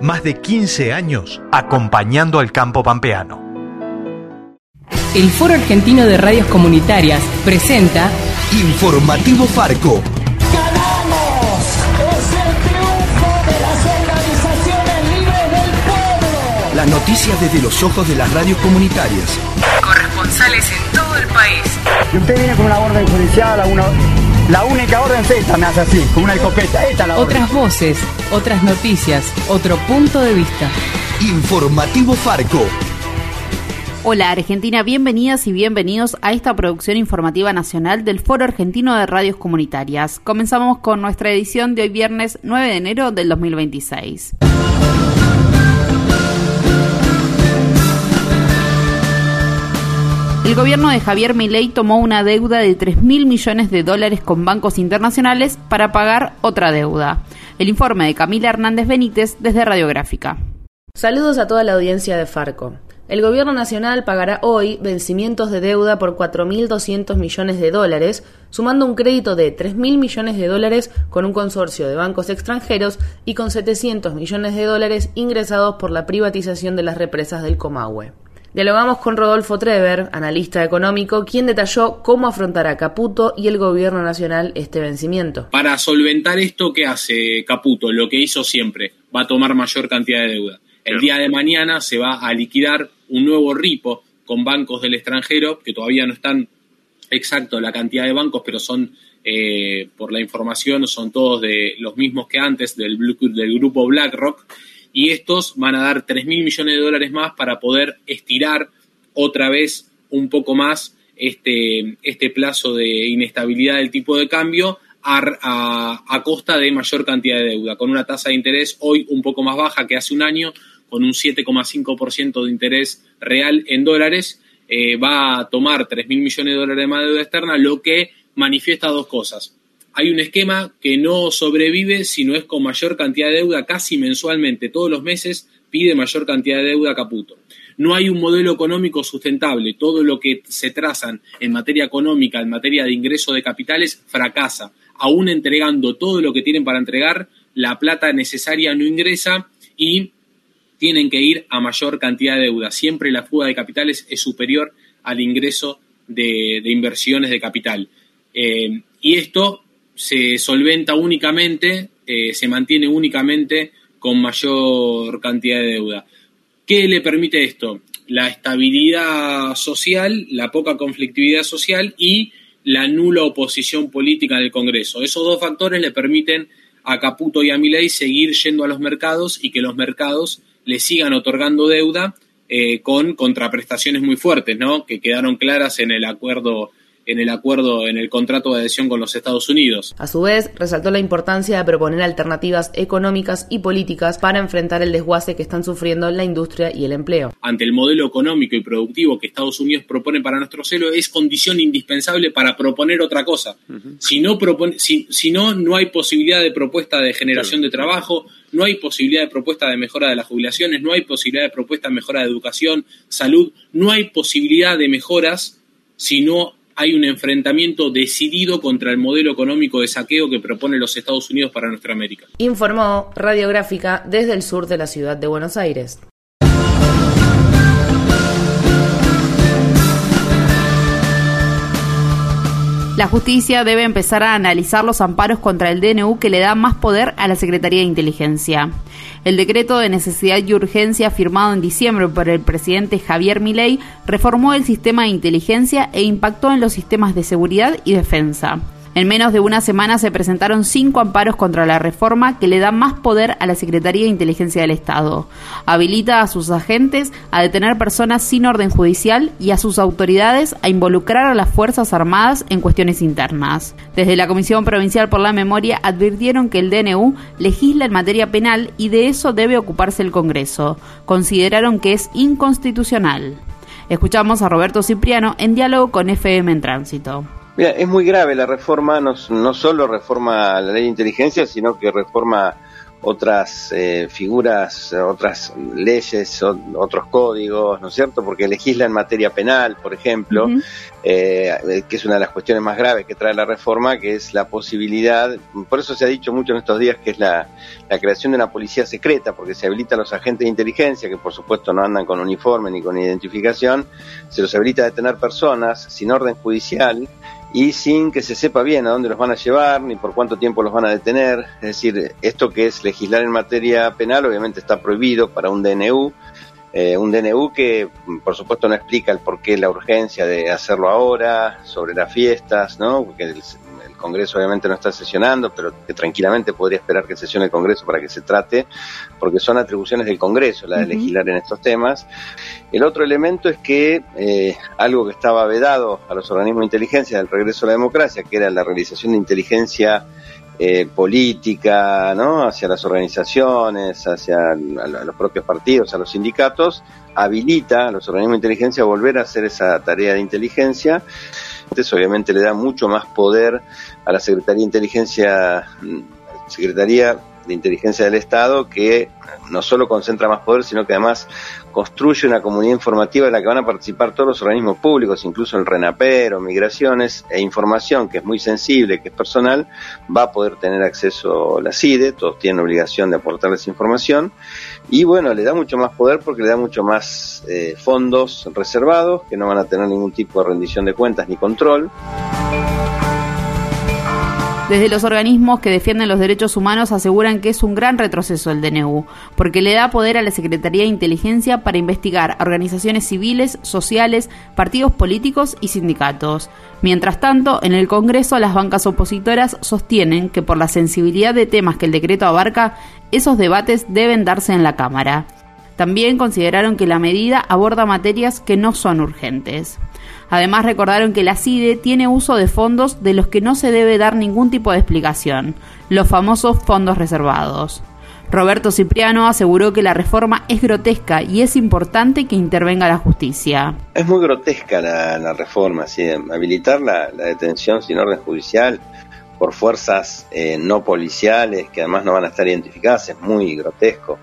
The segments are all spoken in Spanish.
más de 15 años acompañando al campo pampeano. El Foro Argentino de Radios Comunitarias presenta Informativo Farco. ¡Ganamos! ¡Es el triunfo de las organizaciones libres del pueblo! Las noticias desde los ojos de las radios comunitarias. Corresponsales en todo el país. Y usted viene con una orden judicial, a una la única orden es esta, me hace así, con una escopeta. Esta la Otras voces, otras noticias, otro punto de vista. Informativo Farco. Hola Argentina, bienvenidas y bienvenidos a esta producción informativa nacional del Foro Argentino de Radios Comunitarias. Comenzamos con nuestra edición de hoy viernes 9 de enero del 2026. El gobierno de Javier Milei tomó una deuda de 3 mil millones de dólares con bancos internacionales para pagar otra deuda. El informe de Camila Hernández Benítez desde Radiográfica. Saludos a toda la audiencia de Farco. El gobierno nacional pagará hoy vencimientos de deuda por 4.200 millones de dólares, sumando un crédito de 3.000 millones de dólares con un consorcio de bancos extranjeros y con 700 millones de dólares ingresados por la privatización de las represas del Comahue. Dialogamos con Rodolfo Trever, analista económico, quien detalló cómo afrontará Caputo y el gobierno nacional este vencimiento. Para solventar esto, ¿qué hace Caputo? Lo que hizo siempre, va a tomar mayor cantidad de deuda. El día de mañana se va a liquidar un nuevo RIPO con bancos del extranjero, que todavía no están exacto la cantidad de bancos, pero son, eh, por la información, son todos de los mismos que antes del, del grupo BlackRock y estos van a dar 3 mil millones de dólares más para poder estirar otra vez un poco más este, este plazo de inestabilidad del tipo de cambio a, costa de mayor cantidad de deuda, con una tasa de interés hoy un poco más baja que hace un año, con un 7,5% de interés real en dólares, eh, va a tomar 3 mil millones de dólares más de deuda externa, lo que manifiesta dos cosas hay un esquema que no sobrevive si no es con mayor cantidad de deuda casi mensualmente, todos los meses pide mayor cantidad de deuda Caputo. No hay un modelo económico sustentable, todo lo que se trazan en materia económica, en materia de ingreso de capitales, fracasa. Aún entregando todo lo que tienen para entregar, la plata necesaria no ingresa y tienen que ir a mayor cantidad de deuda. Siempre la fuga de capitales es superior al ingreso de, inversiones de capital. Eh, y esto se solventa únicamente, eh, se mantiene únicamente con mayor cantidad de deuda. ¿Qué le permite esto? La estabilidad social, la poca conflictividad social y la nula oposición política en el Congreso. Esos dos factores le permiten a Caputo y a Milei seguir yendo a los mercados y que los mercados le sigan otorgando deuda eh, con contraprestaciones muy fuertes, ¿no? Que quedaron claras en el acuerdo en el acuerdo, en el contrato de adhesión con los Estados Unidos. A su vez, resaltó la importancia de proponer alternativas económicas y políticas para enfrentar el desguace que están sufriendo la industria y el empleo. Ante el modelo económico y productivo que Estados Unidos propone para nuestro celo, es condición indispensable para proponer otra cosa. si, no propone, si, no, no hay posibilidad de propuesta de generación de trabajo, no hay posibilidad de propuesta de mejora de las jubilaciones, no hay posibilidad de propuesta de mejora de educación, salud, no hay posibilidad de mejoras si no hay un enfrentamiento decidido contra el modelo económico de saqueo que propone los Estados Unidos para nuestra América. Informó Radiográfica desde el sur de la ciudad de Buenos Aires. La justicia debe empezar a analizar los amparos contra el DNU que le da más poder a la Secretaría de Inteligencia. El decreto de necesidad y urgencia firmado en diciembre por el presidente Javier Milei reformó el sistema de inteligencia e impactó en los sistemas de seguridad y defensa. En menos de una semana se presentaron cinco amparos contra la reforma que le da más poder a la Secretaría de Inteligencia del Estado. Habilita a sus agentes a detener personas sin orden judicial y a sus autoridades a involucrar a las Fuerzas Armadas en cuestiones internas. Desde la Comisión Provincial por la Memoria advirtieron que el DNU legisla en materia penal y de eso debe ocuparse el Congreso. Consideraron que es inconstitucional. Escuchamos a Roberto Cipriano en diálogo con FM en Tránsito. Mira, es muy grave la reforma, no, no solo reforma la ley de inteligencia, sino que reforma otras eh, figuras, otras leyes, otros códigos, ¿no es cierto? Porque legisla en materia penal, por ejemplo, eh, que es una de las cuestiones más graves que trae la reforma, que es la posibilidad, por eso se ha dicho mucho en estos días que es la, la creación de una policía secreta, porque se habilita a los agentes de inteligencia, que por supuesto no andan con uniforme ni con identificación, se los habilita a detener personas sin orden judicial y sin que se sepa bien a dónde los van a llevar ni por cuánto tiempo los van a detener. Es decir, esto que es legislar en materia penal obviamente está prohibido para un DNU, eh, un DNU que por supuesto no explica el porqué la urgencia de hacerlo ahora, sobre las fiestas, ¿no? Porque el, Congreso obviamente no está sesionando, pero que tranquilamente podría esperar que sesione el Congreso para que se trate, porque son atribuciones del Congreso la de legislar en estos temas. El otro elemento es que eh, algo que estaba vedado a los organismos de inteligencia del regreso a la democracia, que era la realización de inteligencia eh, política, ¿no? hacia las organizaciones, hacia los propios partidos, a los sindicatos, habilita a los organismos de inteligencia a volver a hacer esa tarea de inteligencia. Obviamente le da mucho más poder a la Secretaría de Inteligencia, mm, Secretaría de Inteligencia del Estado, que no solo concentra más poder, sino que además construye una comunidad informativa en la que van a participar todos los organismos públicos, incluso el RENAPER o Migraciones, e información que es muy sensible, que es personal, va a poder tener acceso la CIDE, todos tienen obligación de aportarles información, y bueno, le da mucho más poder porque le da mucho más eh, fondos reservados, que no van a tener ningún tipo de rendición de cuentas ni control. Desde los organismos que defienden los derechos humanos aseguran que es un gran retroceso el DNU, porque le da poder a la Secretaría de Inteligencia para investigar a organizaciones civiles, sociales, partidos políticos y sindicatos. Mientras tanto, en el Congreso las bancas opositoras sostienen que por la sensibilidad de temas que el decreto abarca, esos debates deben darse en la Cámara. También consideraron que la medida aborda materias que no son urgentes. Además recordaron que la CIDE tiene uso de fondos de los que no se debe dar ningún tipo de explicación, los famosos fondos reservados. Roberto Cipriano aseguró que la reforma es grotesca y es importante que intervenga la justicia. Es muy grotesca la, reforma, ¿sí? habilitar la, detención sin orden judicial por fuerzas eh, no policiales que además no van a estar identificadas es muy grotesco.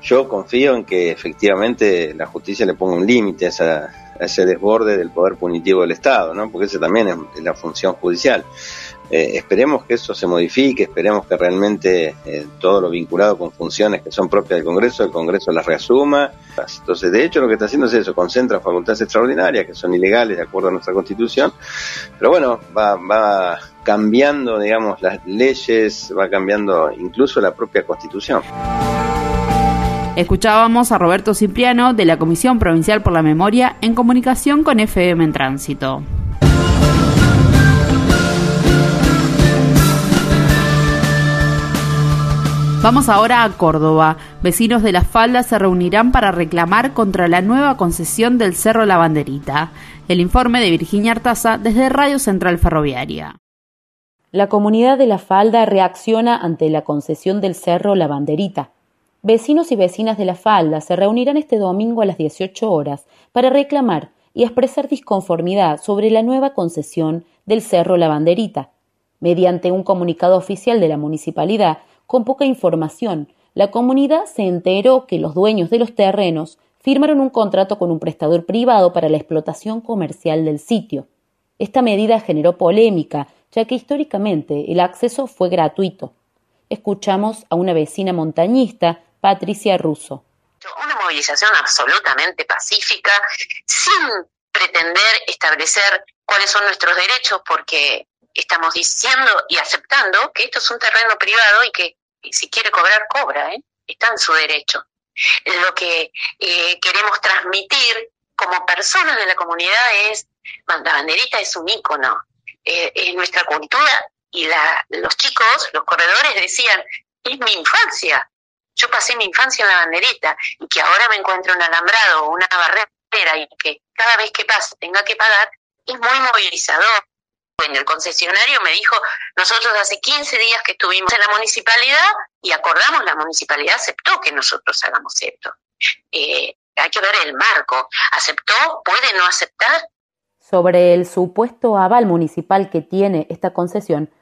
Yo confío en que efectivamente la justicia le ponga un límite a esa, ese desborde del poder punitivo del Estado, ¿no? porque esa también es, la función judicial. Eh, esperemos que eso se modifique, esperemos que realmente eh, todo lo vinculado con funciones que son propias del Congreso, el Congreso las reasuma. Entonces, de hecho, lo que está haciendo es eso, concentra facultades extraordinarias que son ilegales de acuerdo a nuestra Constitución, pero bueno, va, va cambiando, digamos, las leyes, va cambiando incluso la propia Constitución. Escuchábamos a Roberto Cipriano de la Comisión Provincial por la Memoria en comunicación con FM en Tránsito. Vamos ahora a Córdoba. Vecinos de La Falda se reunirán para reclamar contra la nueva concesión del Cerro La Banderita. El informe de Virginia Artaza desde Radio Central Ferroviaria. La comunidad de La Falda reacciona ante la concesión del Cerro La Banderita. Vecinos y vecinas de la falda se reunirán este domingo a las 18 horas para reclamar y expresar disconformidad sobre la nueva concesión del Cerro La Banderita. Mediante un comunicado oficial de la municipalidad, con poca información, la comunidad se enteró que los dueños de los terrenos firmaron un contrato con un prestador privado para la explotación comercial del sitio. Esta medida generó polémica, ya que históricamente el acceso fue gratuito. Escuchamos a una vecina montañista Patricia Russo. Una movilización absolutamente pacífica, sin pretender establecer cuáles son nuestros derechos, porque estamos diciendo y aceptando que esto es un terreno privado y que si quiere cobrar, cobra, ¿eh? está en su derecho. Lo que eh, queremos transmitir como personas de la comunidad es, la banderita es un ícono, eh, es nuestra cultura y la, los chicos, los corredores decían, es mi infancia, yo pasé mi infancia en la banderita y que ahora me encuentro un alambrado o una barrera y que cada vez que pase tenga que pagar, es muy movilizador. Bueno, el concesionario me dijo, nosotros hace 15 días que estuvimos en la municipalidad y acordamos, la municipalidad aceptó que nosotros hagamos esto. Eh, hay que ver el marco. ¿Aceptó? ¿Puede no aceptar? Sobre el supuesto aval municipal que tiene esta concesión,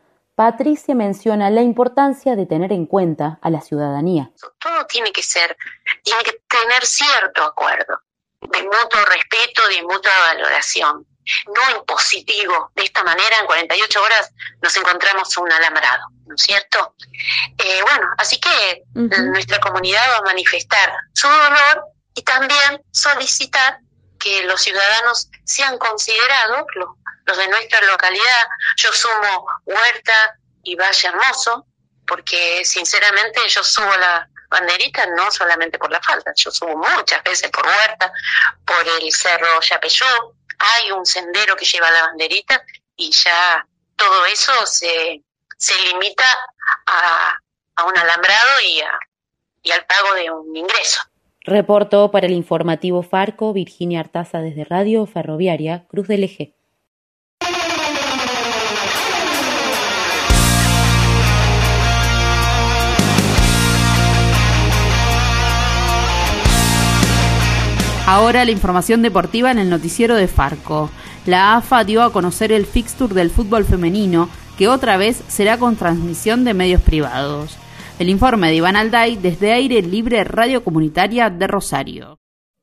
Patricia menciona la importancia de tener en cuenta a la ciudadanía. Todo tiene que ser, tiene que tener cierto acuerdo, de mutuo respeto, de mutua valoración, no impositivo. De esta manera, en 48 horas nos encontramos un alambrado, ¿no es cierto? Eh, bueno, así que nuestra comunidad va a manifestar su dolor y también solicitar que los ciudadanos sean considerados, los de nuestra localidad, yo sumo Huerta y Valle Hermoso, porque sinceramente yo subo la banderita no solamente por la falta, yo subo muchas veces por Huerta, por el Cerro Yapeyú, hay un sendero que lleva la banderita y ya todo eso se, se limita a, a un alambrado y, a, y al pago de un ingreso. Reportó para el informativo Farco Virginia Artaza desde Radio Ferroviaria Cruz del Eje. Ahora la información deportiva en el noticiero de Farco. La AFA dio a conocer el fixture del fútbol femenino, que otra vez será con transmisión de medios privados. El informe de Iván Alday desde Aire Libre Radio Comunitaria de Rosario.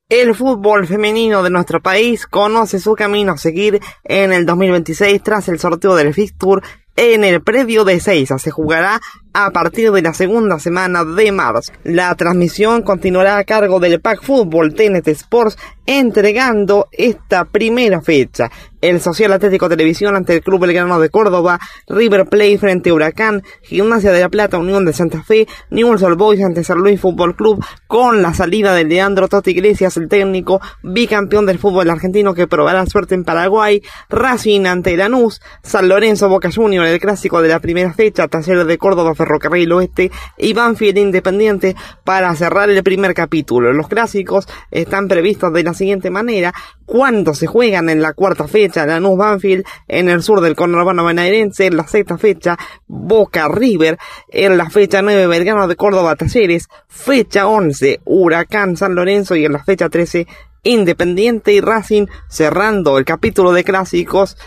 El fútbol femenino de nuestro país conoce su camino a seguir en el 2026 tras el sorteo del fixture en el predio de Seiza. Se jugará a partir de la segunda semana de marzo. La transmisión continuará a cargo del Pack Fútbol TNT Sports entregando esta primera fecha. El Social Atlético Televisión ante el Club Belgrano de Córdoba, River Play frente a Huracán, Gimnasia de la Plata, Unión de Santa Fe, Newell's Old Boys ante San Luis Fútbol Club, con la salida de Leandro Totti Iglesias, el técnico bicampeón del fútbol argentino que probará suerte en Paraguay, Racing ante Lanús, San Lorenzo Boca Junior, el clásico de la primera fecha, Taller de Córdoba Ferrocarril Oeste y Banfield Independiente para cerrar el primer capítulo. Los clásicos están previstos de la siguiente manera, cuando se juegan en la cuarta fecha Lanús Banfield, en el sur del conurbano bonaerense, en la sexta fecha Boca River, en la fecha 9 Belgrano de Córdoba Talleres, fecha 11 Huracán San Lorenzo y en la fecha 13 Independiente y Racing cerrando el capítulo de clásicos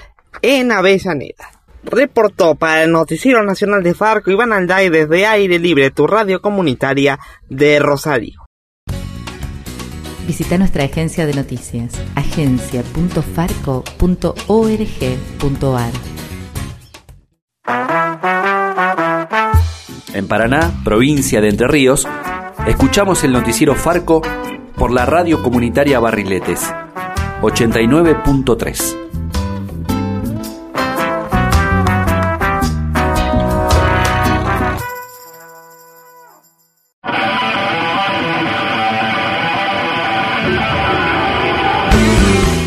en Avellaneda. Reportó para el Noticiero Nacional de Farco Iván Alday desde Aire Libre, tu radio comunitaria de Rosario. Visita nuestra agencia de noticias, agencia.farco.org.ar. En Paraná, provincia de Entre Ríos, escuchamos el noticiero Farco por la radio comunitaria Barriletes 89.3.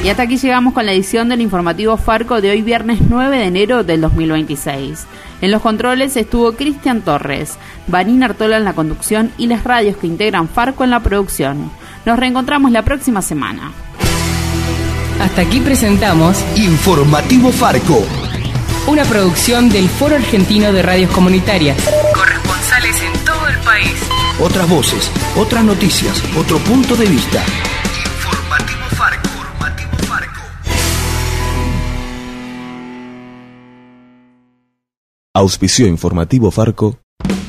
Y hasta aquí llegamos con la edición del informativo Farco de hoy viernes 9 de enero del 2026. En los controles estuvo Cristian Torres, Vanina Artola en la conducción y las radios que integran Farco en la producción. Nos reencontramos la próxima semana. Hasta aquí presentamos Informativo Farco. Una producción del Foro Argentino de Radios Comunitarias. Corresponsales en todo el país. Otras voces, otras noticias, otro punto de vista. Auspicio informativo Farco.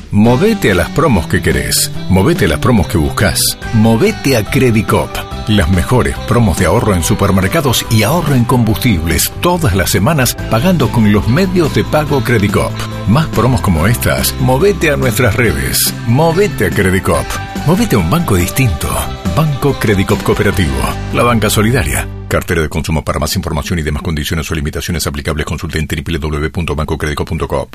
Movete a las promos que querés. Movete a las promos que buscas. Movete a Credicop. Las mejores promos de ahorro en supermercados y ahorro en combustibles todas las semanas pagando con los medios de pago Credicop. Más promos como estas, movete a nuestras redes. Movete a Credicop. Movete a un banco distinto. Banco Credicop Cooperativo. La banca solidaria. Cartera de consumo para más información y demás condiciones o limitaciones aplicables consulte en www.bancocredico.com.